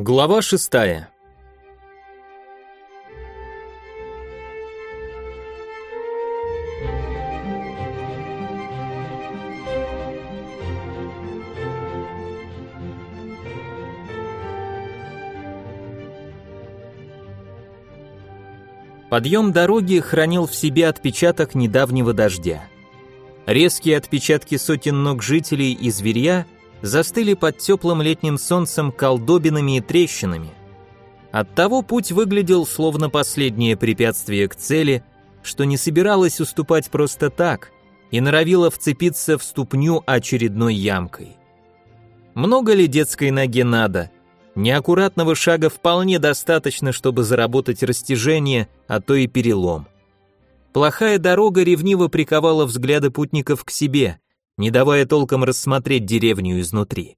Глава шестая. Подъем дороги хранил в себе отпечаток недавнего дождя. Резкие отпечатки сотен ног жителей и зверя застыли под теплым летним солнцем колдобинами и трещинами. Оттого путь выглядел словно последнее препятствие к цели, что не собиралось уступать просто так и норовило вцепиться в ступню очередной ямкой. Много ли детской ноге надо, Неаккуратного шага вполне достаточно, чтобы заработать растяжение, а то и перелом. Плохая дорога ревниво приковала взгляды путников к себе, не давая толком рассмотреть деревню изнутри.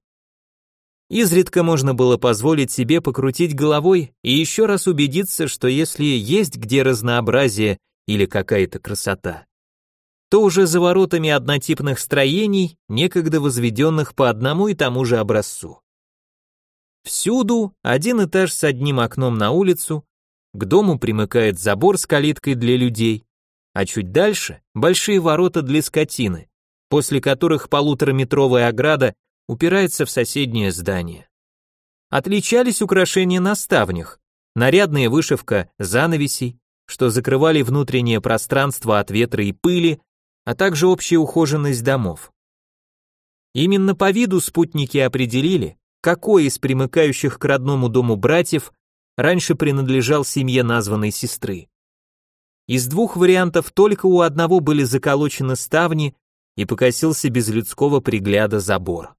Изредка можно было позволить себе покрутить головой и еще раз убедиться, что если есть где разнообразие или какая-то красота, то уже за воротами однотипных строений, некогда возведенных по одному и тому же образцу. Всюду один этаж с одним окном на улицу, к дому примыкает забор с калиткой для людей, а чуть дальше большие ворота для скотины, после которых полутораметровая ограда упирается в соседнее здание. Отличались украшения на ставнях, нарядная вышивка занавесей, что закрывали внутреннее пространство от ветра и пыли, а также общая ухоженность домов. Именно по виду спутники определили, какой из примыкающих к родному дому братьев раньше принадлежал семье названной сестры. Из двух вариантов только у одного были заколочены ставни и покосился без людского пригляда забор.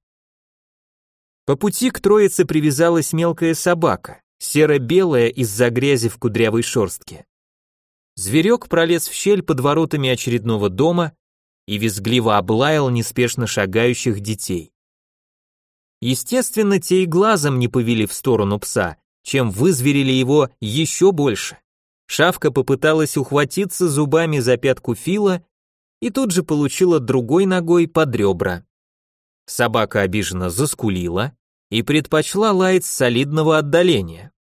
По пути к троице привязалась мелкая собака, серо-белая из-за грязи в кудрявой шерстке. Зверек пролез в щель под воротами очередного дома и визгливо облаял неспешно шагающих детей. Естественно, те и глазом не повели в сторону пса, чем вызверили его еще больше. Шавка попыталась ухватиться зубами за пятку Фила и тут же получила другой ногой под ребра. Собака обиженно заскулила и предпочла лаять с солидного отдаления.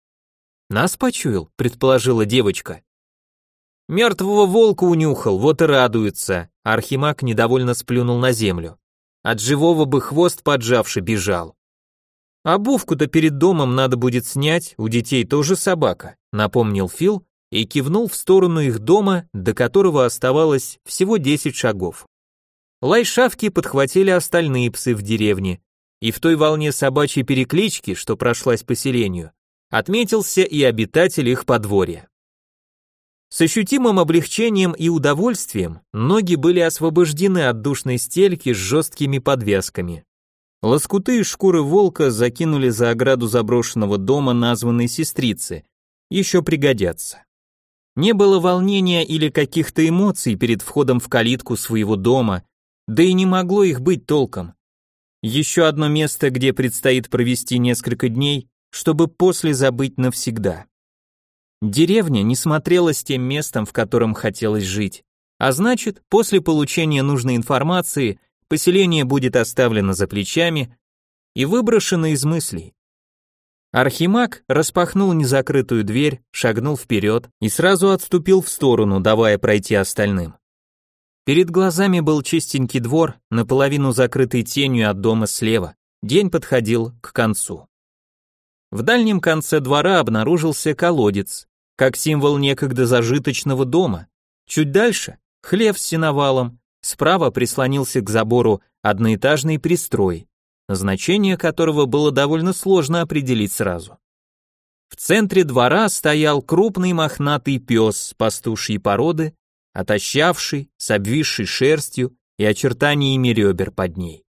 «Нас почуял», — предположила девочка. «Мертвого волка унюхал, вот и радуется», — Архимаг недовольно сплюнул на землю. От живого бы хвост поджавши бежал. Обувку-то перед домом надо будет снять, у детей тоже собака, напомнил Фил и кивнул в сторону их дома, до которого оставалось всего 10 шагов. Лай шавки подхватили остальные псы в деревне, и в той волне собачьей переклички, что прошлась поселению, отметился и обитатель их подворья. С ощутимым облегчением и удовольствием ноги были освобождены от душной стельки с жесткими подвязками. Лоскуты из шкуры волка закинули за ограду заброшенного дома названной сестрицы. Еще пригодятся. Не было волнения или каких-то эмоций перед входом в калитку своего дома, да и не могло их быть толком. Еще одно место, где предстоит провести несколько дней, чтобы после забыть навсегда. Деревня не смотрелась тем местом, в котором хотелось жить. А значит, после получения нужной информации поселение будет оставлено за плечами и выброшено из мыслей. Архимаг распахнул незакрытую дверь, шагнул вперед и сразу отступил в сторону, давая пройти остальным. Перед глазами был чистенький двор, наполовину закрытый тенью от дома слева. День подходил к концу. В дальнем конце двора обнаружился колодец, как символ некогда зажиточного дома. Чуть дальше — хлев с сеновалом, справа прислонился к забору одноэтажный пристрой, значение которого было довольно сложно определить сразу. В центре двора стоял крупный мохнатый пес пастушьей породы, отощавший, с обвисшей шерстью и очертаниями ребер под ней.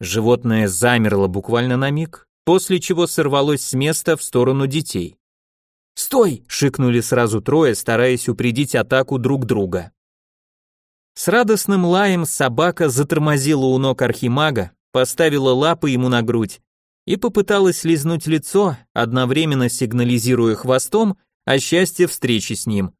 Животное замерло буквально на миг, после чего сорвалось с места в сторону детей. «Стой!» — шикнули сразу трое, стараясь упредить атаку друг друга. С радостным лаем собака затормозила у ног архимага, поставила лапы ему на грудь и попыталась лизнуть лицо, одновременно сигнализируя хвостом о счастье встречи с ним.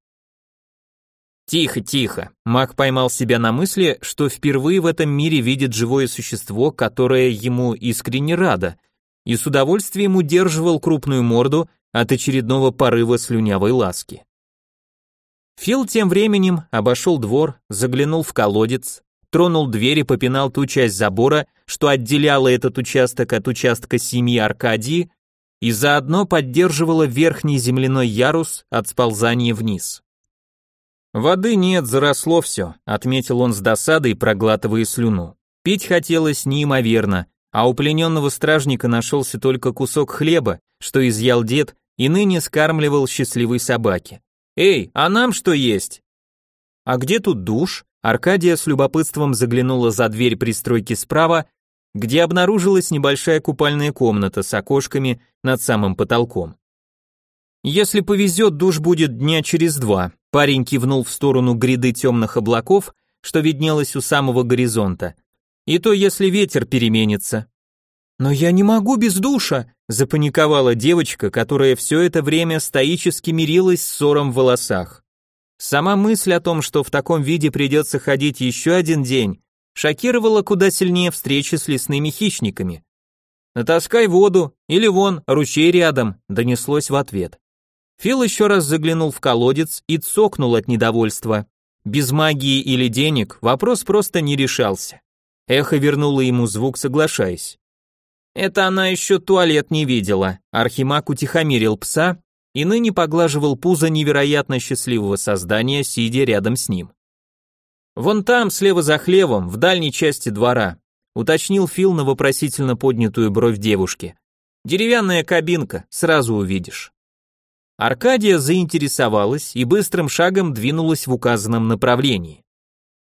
Тихо, тихо. Маг поймал себя на мысли, что впервые в этом мире видит живое существо, которое ему искренне радо, и с удовольствием удерживал крупную морду от очередного порыва слюнявой ласки. Фил тем временем обошел двор, заглянул в колодец, тронул дверь и попинал ту часть забора, что отделяла этот участок от участка семьи Аркадии, и заодно поддерживала верхний земляной ярус от сползания вниз. «Воды нет, заросло все», — отметил он с досадой, проглатывая слюну. Пить хотелось неимоверно, а у плененного стражника нашелся только кусок хлеба, что изъял дед и ныне скармливал счастливой собаке. «Эй, а нам что есть?» «А где тут душ?» Аркадия с любопытством заглянула за дверь пристройки справа, где обнаружилась небольшая купальная комната с окошками над самым потолком. «Если повезет, душ будет дня через два», парень кивнул в сторону гряды темных облаков, что виднелось у самого горизонта. «И то, если ветер переменится». «Но я не могу без душа», запаниковала девочка, которая все это время стоически мирилась с ссором в волосах. Сама мысль о том, что в таком виде придется ходить еще один день, шокировала куда сильнее встречи с лесными хищниками. «Натаскай воду, или вон, ручей рядом», донеслось в ответ. Фил еще раз заглянул в колодец и цокнул от недовольства. Без магии или денег вопрос просто не решался. Эхо вернуло ему звук, соглашаясь. Это она еще туалет не видела. Архимаг утихомирил пса и ныне поглаживал пузо невероятно счастливого создания, сидя рядом с ним. «Вон там, слева за хлевом, в дальней части двора», уточнил Фил на вопросительно поднятую бровь девушки. «Деревянная кабинка, сразу увидишь». Аркадия заинтересовалась и быстрым шагом двинулась в указанном направлении.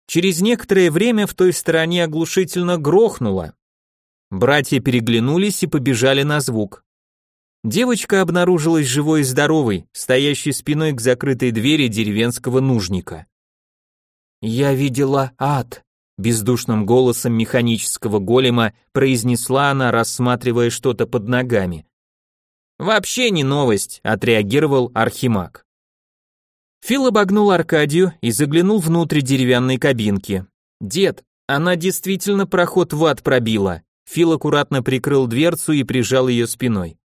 Через некоторое время в той стороне оглушительно грохнуло. Братья переглянулись и побежали на звук. Девочка обнаружилась живой и здоровой, стоящей спиной к закрытой двери деревенского нужника. «Я видела ад», — бездушным голосом механического голема произнесла она, рассматривая что-то под ногами. Вообще не новость, отреагировал Архимаг. Фил обогнул Аркадию и заглянул внутрь деревянной кабинки. Дед, она действительно проход в ад пробила. Фил аккуратно прикрыл дверцу и прижал ее спиной.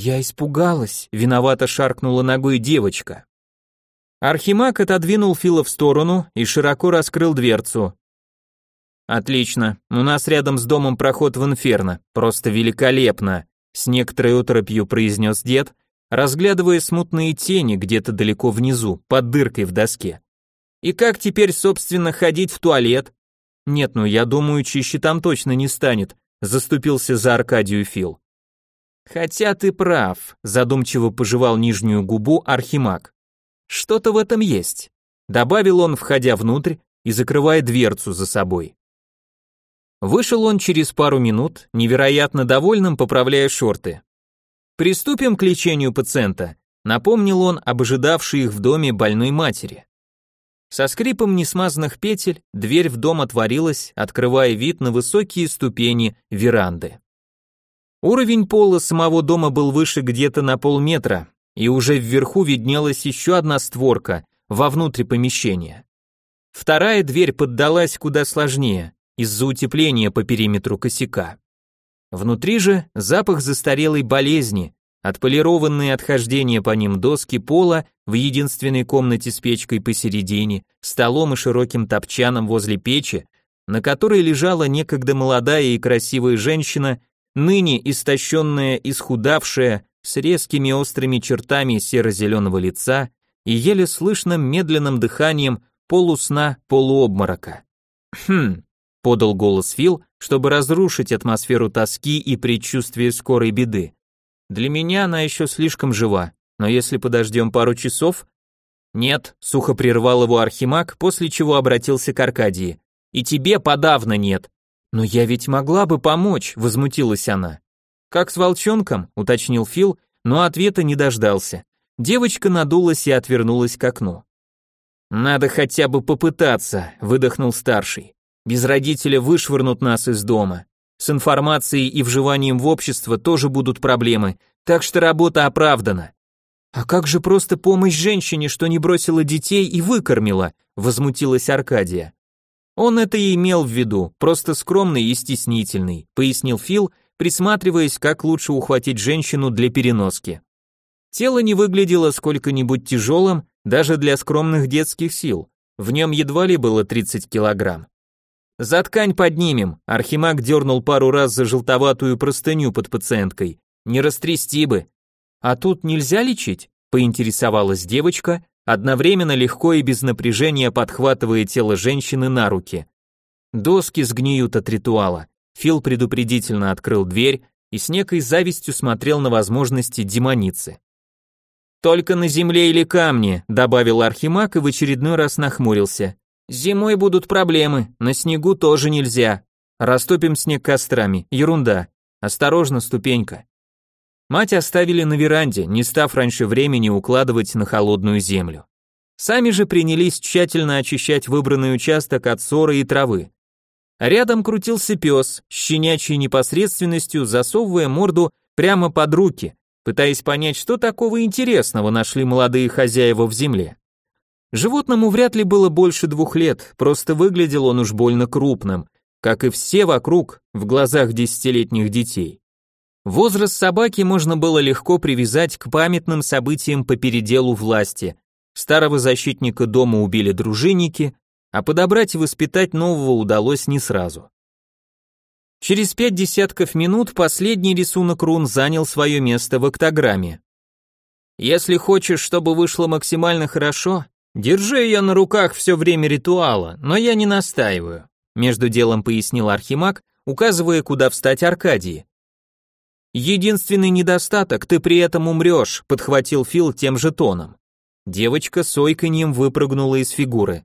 Я испугалась, виновато шаркнула ногой девочка. Архимаг отодвинул Фила в сторону и широко раскрыл дверцу. Отлично. У нас рядом с домом проход в инферно. Просто великолепно с некоторой оторопью произнес дед, разглядывая смутные тени где-то далеко внизу, под дыркой в доске. И как теперь, собственно, ходить в туалет? Нет, ну я думаю, чище там точно не станет, заступился за Аркадию Фил. Хотя ты прав, задумчиво пожевал нижнюю губу Архимаг. Что-то в этом есть, добавил он, входя внутрь и закрывая дверцу за собой. Вышел он через пару минут, невероятно довольным, поправляя шорты. «Приступим к лечению пациента», напомнил он об ожидавшей их в доме больной матери. Со скрипом несмазанных петель дверь в дом отворилась, открывая вид на высокие ступени веранды. Уровень пола самого дома был выше где-то на полметра, и уже вверху виднелась еще одна створка, вовнутрь помещения. Вторая дверь поддалась куда сложнее, из-за утепления по периметру косяка. Внутри же запах застарелой болезни, отполированные отхождения по ним доски пола в единственной комнате с печкой посередине, столом и широким топчаном возле печи, на которой лежала некогда молодая и красивая женщина, ныне истощенная, исхудавшая, с резкими острыми чертами серо-зеленого лица и еле слышным медленным дыханием полусна полуобморока. Хм, подал голос Фил, чтобы разрушить атмосферу тоски и предчувствия скорой беды. Для меня она еще слишком жива, но если подождем пару часов... Нет, сухо прервал его Архимаг, после чего обратился к Аркадии. И тебе подавно нет. Но я ведь могла бы помочь, возмутилась она. Как с волчонком, уточнил Фил, но ответа не дождался. Девочка надулась и отвернулась к окну. Надо хотя бы попытаться, выдохнул старший. Без родителя вышвырнут нас из дома. С информацией и вживанием в общество тоже будут проблемы, так что работа оправдана. А как же просто помощь женщине, что не бросила детей и выкормила, возмутилась Аркадия. Он это и имел в виду, просто скромный и стеснительный, пояснил Фил, присматриваясь, как лучше ухватить женщину для переноски. Тело не выглядело сколько-нибудь тяжелым, даже для скромных детских сил. В нем едва ли было 30 килограмм. «За ткань поднимем», Архимаг дернул пару раз за желтоватую простыню под пациенткой. «Не растрясти бы». «А тут нельзя лечить?» поинтересовалась девочка, одновременно легко и без напряжения подхватывая тело женщины на руки. Доски сгниют от ритуала. Фил предупредительно открыл дверь и с некой завистью смотрел на возможности демоницы. «Только на земле или камне», — добавил Архимаг и в очередной раз нахмурился. «Зимой будут проблемы, на снегу тоже нельзя. Растопим снег кострами, ерунда. Осторожно, ступенька». Мать оставили на веранде, не став раньше времени укладывать на холодную землю. Сами же принялись тщательно очищать выбранный участок от ссоры и травы. Рядом крутился пес, щенячьей непосредственностью засовывая морду прямо под руки, пытаясь понять, что такого интересного нашли молодые хозяева в земле. Животному вряд ли было больше двух лет, просто выглядел он уж больно крупным, как и все вокруг в глазах десятилетних детей. Возраст собаки можно было легко привязать к памятным событиям по переделу власти. Старого защитника дома убили дружинники, а подобрать и воспитать нового удалось не сразу. Через пять десятков минут последний рисунок рун занял свое место в октограмме. Если хочешь, чтобы вышло максимально хорошо, держи ее на руках все время ритуала, но я не настаиваю, между делом пояснил Архимаг, указывая, куда встать Аркадии. Единственный недостаток, ты при этом умрешь, подхватил Фил тем же тоном. Девочка с ойканьем выпрыгнула из фигуры.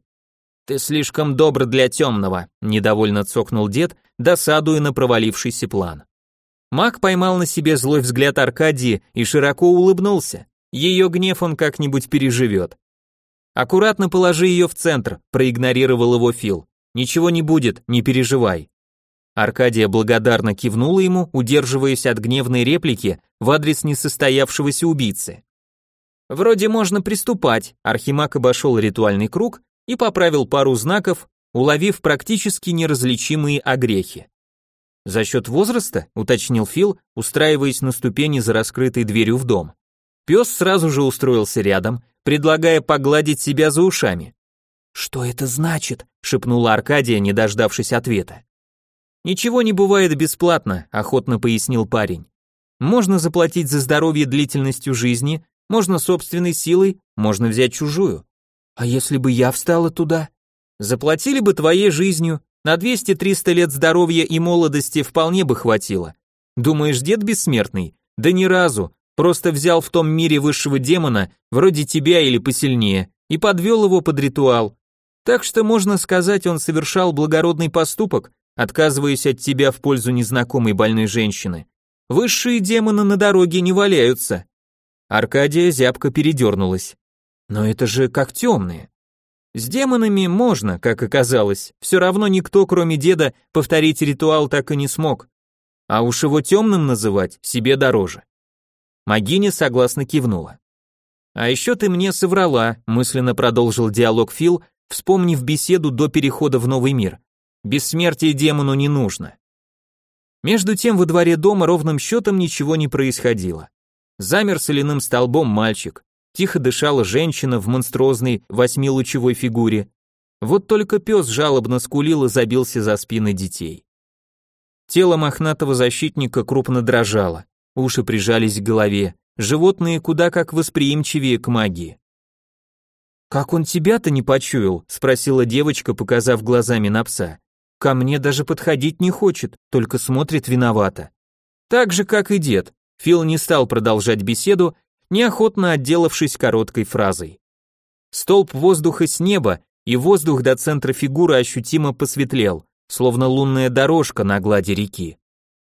Ты слишком добр для темного, недовольно цокнул дед, досадуя на провалившийся план. Маг поймал на себе злой взгляд Аркадии и широко улыбнулся. Ее гнев он как-нибудь переживет. Аккуратно положи ее в центр, проигнорировал его Фил. Ничего не будет, не переживай. Аркадия благодарно кивнула ему, удерживаясь от гневной реплики в адрес несостоявшегося убийцы. Вроде можно приступать. Архимаг обошел ритуальный круг и поправил пару знаков, уловив практически неразличимые огрехи. За счет возраста, уточнил Фил, устраиваясь на ступени за раскрытой дверью в дом. Пес сразу же устроился рядом, предлагая погладить себя за ушами. «Что это значит?» — шепнула Аркадия, не дождавшись ответа. «Ничего не бывает бесплатно», — охотно пояснил парень. «Можно заплатить за здоровье длительностью жизни, можно собственной силой, можно взять чужую. А если бы я встала туда? Заплатили бы твоей жизнью, на 200-300 лет здоровья и молодости вполне бы хватило. Думаешь, дед бессмертный? Да ни разу, просто взял в том мире высшего демона, вроде тебя или посильнее, и подвел его под ритуал. Так что можно сказать, он совершал благородный поступок, отказываясь от тебя в пользу незнакомой больной женщины. Высшие демоны на дороге не валяются. Аркадия зябко передернулась. Но это же как темные. С демонами можно, как оказалось, все равно никто, кроме деда, повторить ритуал так и не смог. А уж его темным называть себе дороже. Магиня согласно кивнула. А еще ты мне соврала, мысленно продолжил диалог Фил, вспомнив беседу до перехода в новый мир. Бессмертие демону не нужно. Между тем во дворе дома ровным счетом ничего не происходило. Замер соляным столбом мальчик, тихо дышала женщина в монструозной восьмилучевой фигуре. Вот только пес жалобно скулил и забился за спины детей. Тело мохнатого защитника крупно дрожало, уши прижались к голове, животные куда как восприимчивее к магии. «Как он тебя-то не почуял?» — спросила девочка, показав глазами на пса. Ко мне даже подходить не хочет, только смотрит виновато. Так же, как и дед, Фил не стал продолжать беседу, неохотно отделавшись короткой фразой. Столб воздуха с неба, и воздух до центра фигуры ощутимо посветлел, словно лунная дорожка на глади реки.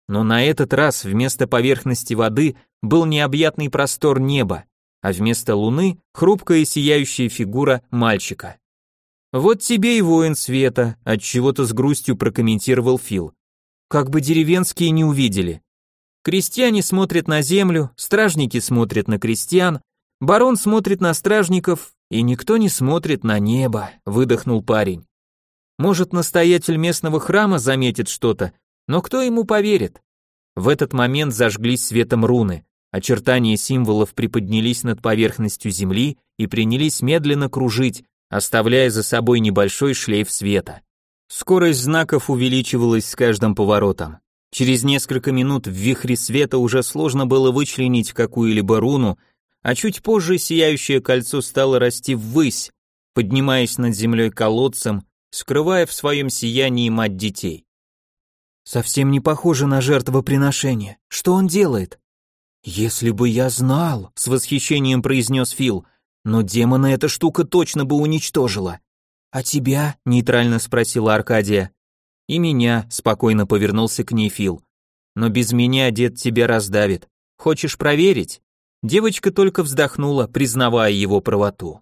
Но на этот раз вместо поверхности воды был необъятный простор неба, а вместо луны хрупкая сияющая фигура мальчика. Вот тебе и воин света, от чего-то с грустью прокомментировал Фил. Как бы деревенские не увидели. Крестьяне смотрят на землю, стражники смотрят на крестьян, барон смотрит на стражников, и никто не смотрит на небо, выдохнул парень. Может, настоятель местного храма заметит что-то, но кто ему поверит? В этот момент зажглись светом руны, очертания символов приподнялись над поверхностью земли и принялись медленно кружить, оставляя за собой небольшой шлейф света. Скорость знаков увеличивалась с каждым поворотом. Через несколько минут в вихре света уже сложно было вычленить какую-либо руну, а чуть позже сияющее кольцо стало расти ввысь, поднимаясь над землей колодцем, скрывая в своем сиянии мать детей. Совсем не похоже на жертвоприношение. Что он делает? Если бы я знал, с восхищением произнес Фил, но демона эта штука точно бы уничтожила. А тебя? нейтрально спросила Аркадия. И меня, спокойно повернулся к ней Фил. Но без меня дед тебя раздавит. Хочешь проверить? Девочка только вздохнула, признавая его правоту.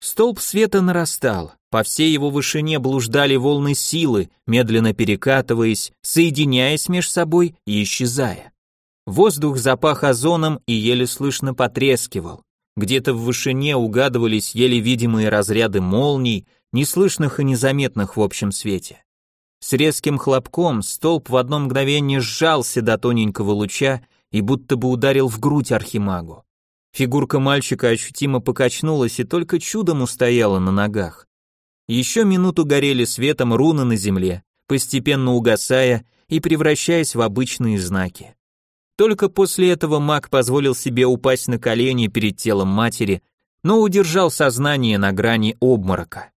Столб света нарастал, по всей его вышине блуждали волны силы, медленно перекатываясь, соединяясь меж собой и исчезая. Воздух запах озоном и еле слышно потрескивал. Где-то в вышине угадывались еле видимые разряды молний, неслышных и незаметных в общем свете. С резким хлопком столб в одно мгновение сжался до тоненького луча и будто бы ударил в грудь архимагу. Фигурка мальчика ощутимо покачнулась и только чудом устояла на ногах. Еще минуту горели светом руны на земле, постепенно угасая и превращаясь в обычные знаки. Только после этого маг позволил себе упасть на колени перед телом матери, но удержал сознание на грани обморока.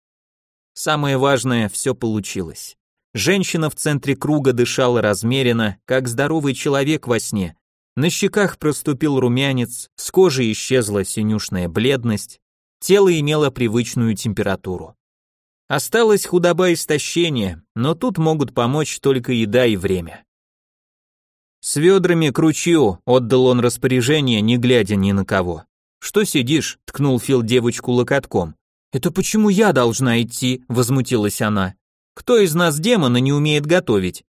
Самое важное, все получилось. Женщина в центре круга дышала размеренно, как здоровый человек во сне, на щеках проступил румянец, с кожи исчезла синюшная бледность, тело имело привычную температуру. Осталась худоба и истощение, но тут могут помочь только еда и время. «С ведрами к ручью», — отдал он распоряжение, не глядя ни на кого. «Что сидишь?» — ткнул Фил девочку локотком. «Это почему я должна идти?» — возмутилась она. «Кто из нас демона не умеет готовить?»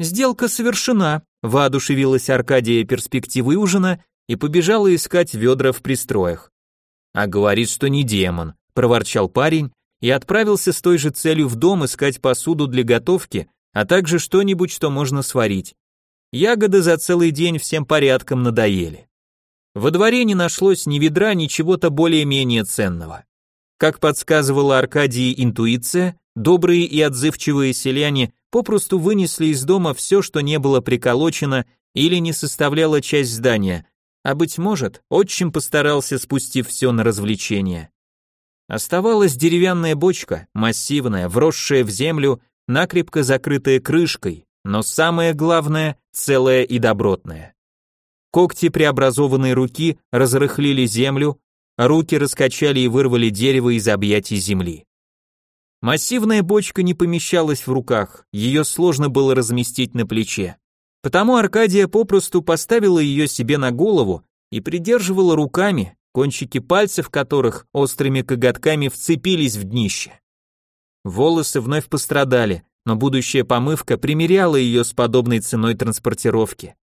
«Сделка совершена», Воодушевилась Аркадия перспективой ужина и побежала искать ведра в пристроях. А говорит, что не демон, проворчал парень и отправился с той же целью в дом искать посуду для готовки, а также что-нибудь, что можно сварить. Ягоды за целый день всем порядком надоели. Во дворе не нашлось ни ведра, ни чего-то более-менее ценного. Как подсказывала Аркадии интуиция, добрые и отзывчивые селяне попросту вынесли из дома все, что не было приколочено или не составляло часть здания, а быть может, отчим постарался, спустив все на развлечение. Оставалась деревянная бочка, массивная, вросшая в землю, накрепко закрытая крышкой, но самое главное, целая и добротная. Когти преобразованной руки разрыхлили землю, руки раскачали и вырвали дерево из объятий земли. Массивная бочка не помещалась в руках, ее сложно было разместить на плече. Потому Аркадия попросту поставила ее себе на голову и придерживала руками, кончики пальцев которых острыми коготками вцепились в днище. Волосы вновь пострадали, но будущая помывка примеряла ее с подобной ценой транспортировки.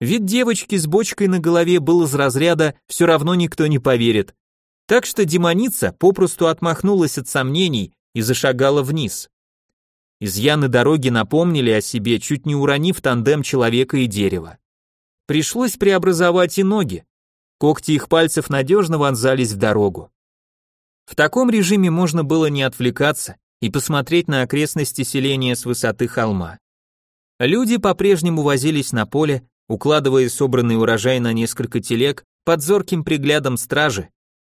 Вид девочки с бочкой на голове был из разряда «все равно никто не поверит». Так что демоница попросту отмахнулась от сомнений и зашагала вниз. Изъяны дороги напомнили о себе, чуть не уронив тандем человека и дерева. Пришлось преобразовать и ноги. Когти их пальцев надежно вонзались в дорогу. В таком режиме можно было не отвлекаться и посмотреть на окрестности селения с высоты холма. Люди по-прежнему возились на поле, укладывая собранный урожай на несколько телег под зорким приглядом стражи,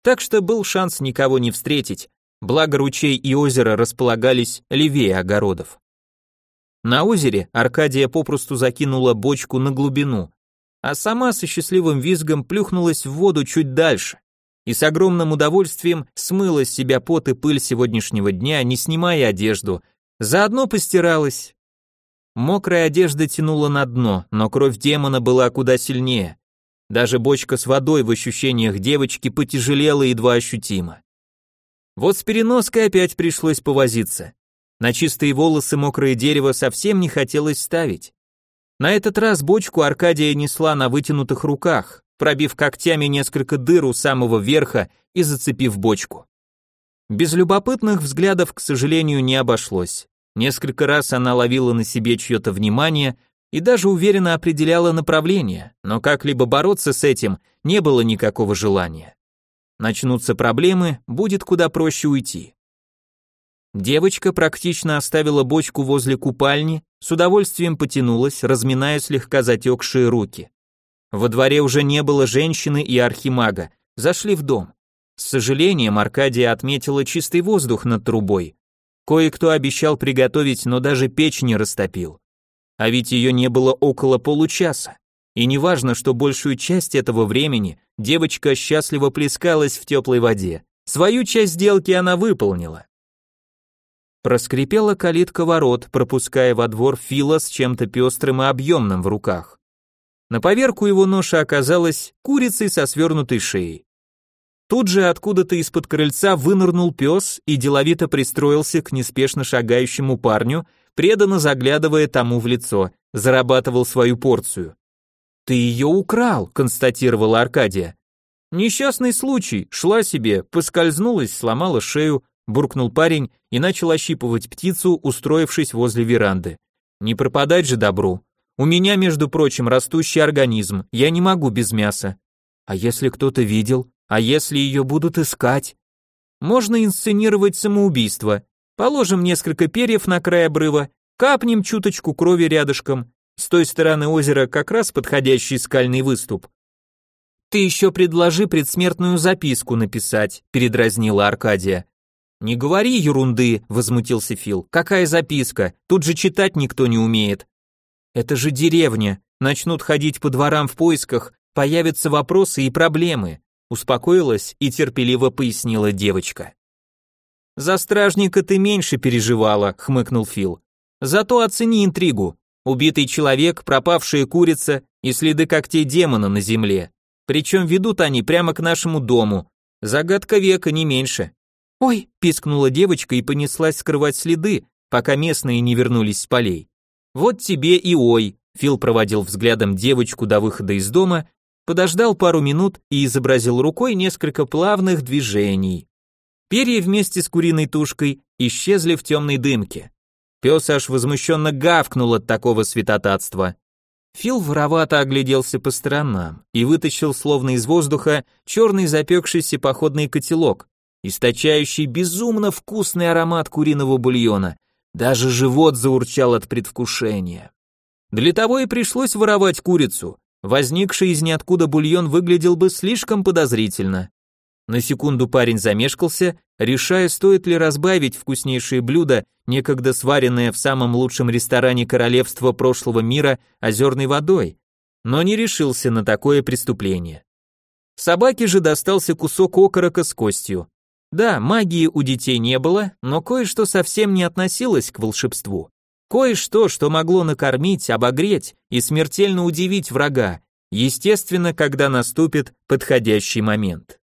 так что был шанс никого не встретить, благо ручей и озеро располагались левее огородов. На озере Аркадия попросту закинула бочку на глубину, а сама со счастливым визгом плюхнулась в воду чуть дальше и с огромным удовольствием смыла с себя пот и пыль сегодняшнего дня, не снимая одежду, заодно постиралась. Мокрая одежда тянула на дно, но кровь демона была куда сильнее. Даже бочка с водой в ощущениях девочки потяжелела едва ощутимо. Вот с переноской опять пришлось повозиться. На чистые волосы мокрое дерево совсем не хотелось ставить. На этот раз бочку Аркадия несла на вытянутых руках, пробив когтями несколько дыр у самого верха и зацепив бочку. Без любопытных взглядов, к сожалению, не обошлось. Несколько раз она ловила на себе чье-то внимание, и даже уверенно определяла направление, но как-либо бороться с этим не было никакого желания. Начнутся проблемы, будет куда проще уйти. Девочка практично оставила бочку возле купальни, с удовольствием потянулась, разминая слегка затекшие руки. Во дворе уже не было женщины и архимага, зашли в дом. С сожалением Аркадия отметила чистый воздух над трубой. Кое-кто обещал приготовить, но даже печь не растопил. А ведь ее не было около получаса. И неважно, что большую часть этого времени девочка счастливо плескалась в теплой воде. Свою часть сделки она выполнила. Проскрипела калитка ворот, пропуская во двор Фила с чем-то пестрым и объемным в руках. На поверку его ноша оказалась курицей со свернутой шеей. Тут же откуда-то из-под крыльца вынырнул пес и деловито пристроился к неспешно шагающему парню, преданно заглядывая тому в лицо, зарабатывал свою порцию. «Ты ее украл», — констатировала Аркадия. «Несчастный случай, шла себе, поскользнулась, сломала шею, буркнул парень и начал ощипывать птицу, устроившись возле веранды. Не пропадать же добру. У меня, между прочим, растущий организм, я не могу без мяса. А если кто-то видел? А если ее будут искать? Можно инсценировать самоубийство. Положим несколько перьев на край обрыва, капнем чуточку крови рядышком. С той стороны озера как раз подходящий скальный выступ. Ты еще предложи предсмертную записку написать, передразнила Аркадия. «Не говори ерунды», — возмутился Фил. «Какая записка? Тут же читать никто не умеет». «Это же деревня. Начнут ходить по дворам в поисках, появятся вопросы и проблемы», — успокоилась и терпеливо пояснила девочка. «За стражника ты меньше переживала», — хмыкнул Фил. «Зато оцени интригу. Убитый человек, пропавшая курица и следы когтей демона на земле. Причем ведут они прямо к нашему дому. Загадка века не меньше. «Ой!» – пискнула девочка и понеслась скрывать следы, пока местные не вернулись с полей. «Вот тебе и ой!» – Фил проводил взглядом девочку до выхода из дома, подождал пару минут и изобразил рукой несколько плавных движений. Перья вместе с куриной тушкой исчезли в темной дымке. Пес аж возмущенно гавкнул от такого святотатства. Фил воровато огляделся по сторонам и вытащил словно из воздуха черный запекшийся походный котелок, источающий безумно вкусный аромат куриного бульона. Даже живот заурчал от предвкушения. Для того и пришлось воровать курицу. Возникший из ниоткуда бульон выглядел бы слишком подозрительно. На секунду парень замешкался, решая, стоит ли разбавить вкуснейшее блюдо, некогда сваренное в самом лучшем ресторане королевства прошлого мира озерной водой, но не решился на такое преступление. Собаке же достался кусок окорока с костью. Да, магии у детей не было, но кое-что совсем не относилось к волшебству. Кое-что, что могло накормить, обогреть и смертельно удивить врага, естественно, когда наступит подходящий момент.